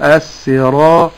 الصراط.